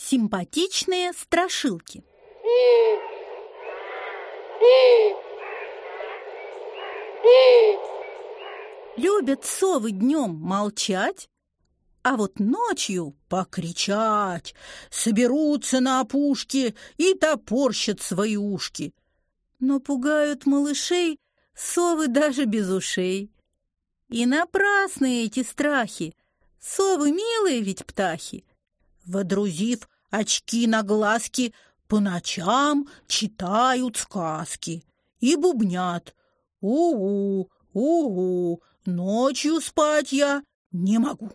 Симпатичные страшилки. Любят совы днем молчать, а вот ночью покричать, соберутся на опушке и топорщат свои ушки. Но пугают малышей совы даже без ушей. И напрасны эти страхи, совы милые ведь птахи. Водрузив очки на глазки, по ночам читают сказки и бубнят «У-у, у-у, ночью спать я не могу».